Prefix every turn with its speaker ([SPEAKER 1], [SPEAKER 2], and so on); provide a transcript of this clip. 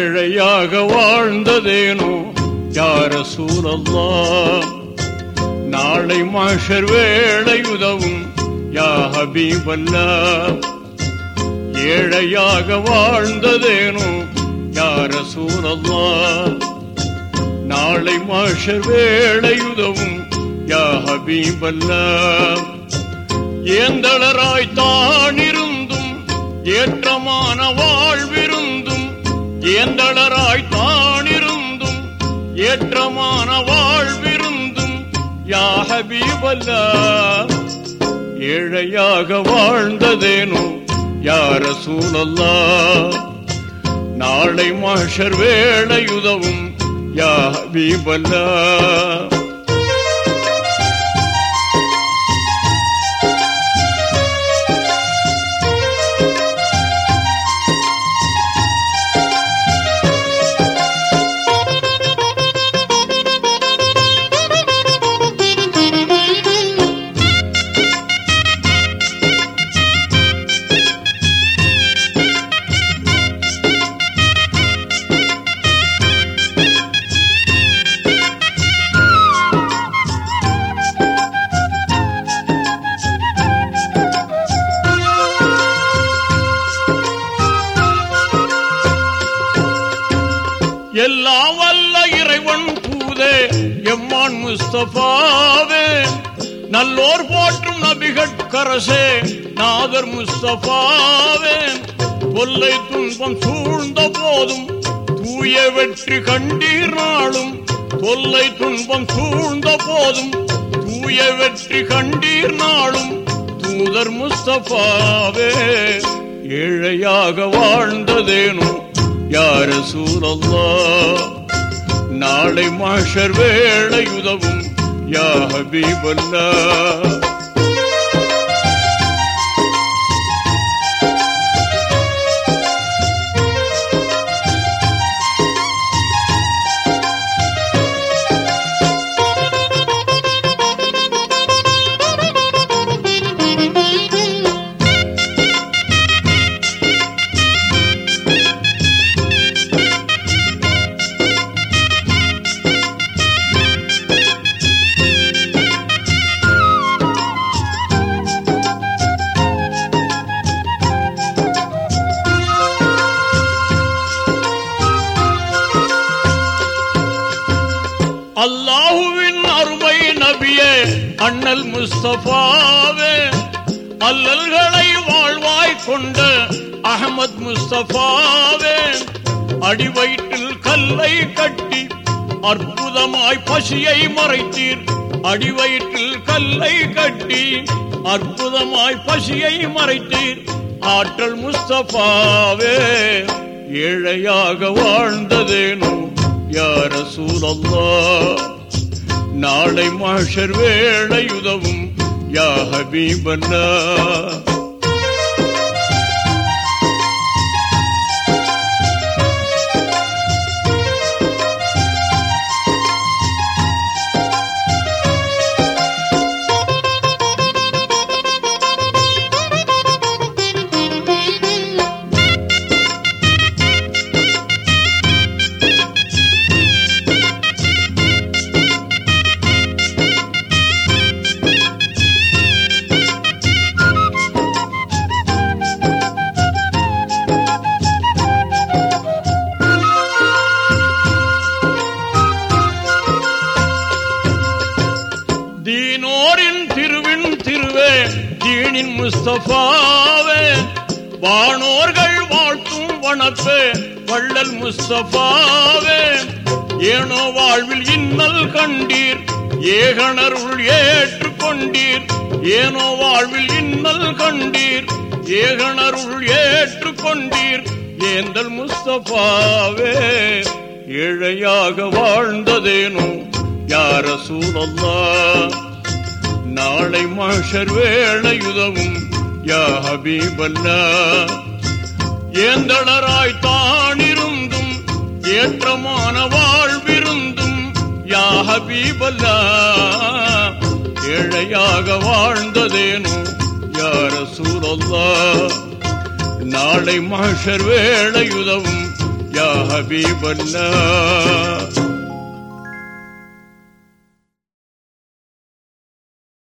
[SPEAKER 1] ஏழையாக வாழ்ந்ததேனோ? யார சூழல்லா நாளை மாஷர் வேளை உதவும் யா ஹபீபல்லா. ஏழையாக வாழ்ந்ததேனோ? யார சூழல்லா நாளை மாஷர் வேளை உதவும் யா ஹபீபல்லா. ஏந்தளராய் தானிருந்தும் ஏற்றமான வாழ்வில் ஏந்தளராய் தானிருந்தும் ஏற்றமான வாழ்விருந்தும் யாகபீவல்ல ஏழையாக வாழ்ந்ததேனும் யார சூழல்லா? நாளை மாஷர் வேளையுதவும் யாகபீவல்லா எல்லாம் வல்ல இறைவன் பூதே எம்மான் முஸ்தபாவே. நல்லோர் போற்றும் நபிகட்கரசே நாதர் முஸ்தபாவே. கொல்லை துன்பம் சூழ்ந்த போதும் தூய வெற்றி கண்டீர் நாளும். தொல்லை துன்பம் சூழ்ந்த போதும் தூய வெற்றி கண்டீர் நாளும். தூதர் முஸ்தபாவே ஏழையாக வாழ்ந்ததேனும் யார சூழல்லா நாளை மாஷர் வேளை உதவும் யா ஹபீபல்லா அல்லாஹுவின் அருமை நபியே அண்ணல் முஸ்தபாவே. அல்லல்களை வாழ்வாய் கொண்ட அகமது முஸ்தபாவே. அடிவயிற்றில் கல்லை கட்டி அற்புதமாய் பசியை மறைத்தீர். அடிவயிற்றில் கல்லை கட்டி அற்புதமாய் பசியை மறைத்தீர். ஆற்றல் முஸ்தபாவே ஏழையாக வாழ்ந்ததேனும் யார சூழல்லா நாளை மாஷர் வேளை உதவும் யா ஹபீபல்லா தீனின் முஸ்தபாவே வானோர்கள் வாழ்த்தும் வனப்பே வள்ளல் முஸ்தபாவே. ஏனோ வாழ்வில் இன்னல் கண்டீர் ஏகணருள் ஏற்றுக்கொண்டீர் ஏனோ வாழ்வில் இன்னல் கண்டீர் ஏகணருள் ஏற்றுக்கொண்டீர் ஏந்தல் முஸ்தபாவே ஏழையாக வாழ்ந்ததேனோ யார சூழல்லா நாளை மாஷர் வேளையுதவும் யா ஹபீபல்லா. ஏந்தளராய் தானிருந்தும் ஏற்றமான வாழ்விருந்தும் யா ஹபீபல்லா. ஏழையாக வாழ்ந்ததேனோ யார சூழல்லா நாளை மாஷர் வேளையுதவும் யா ஹபீபல்லா.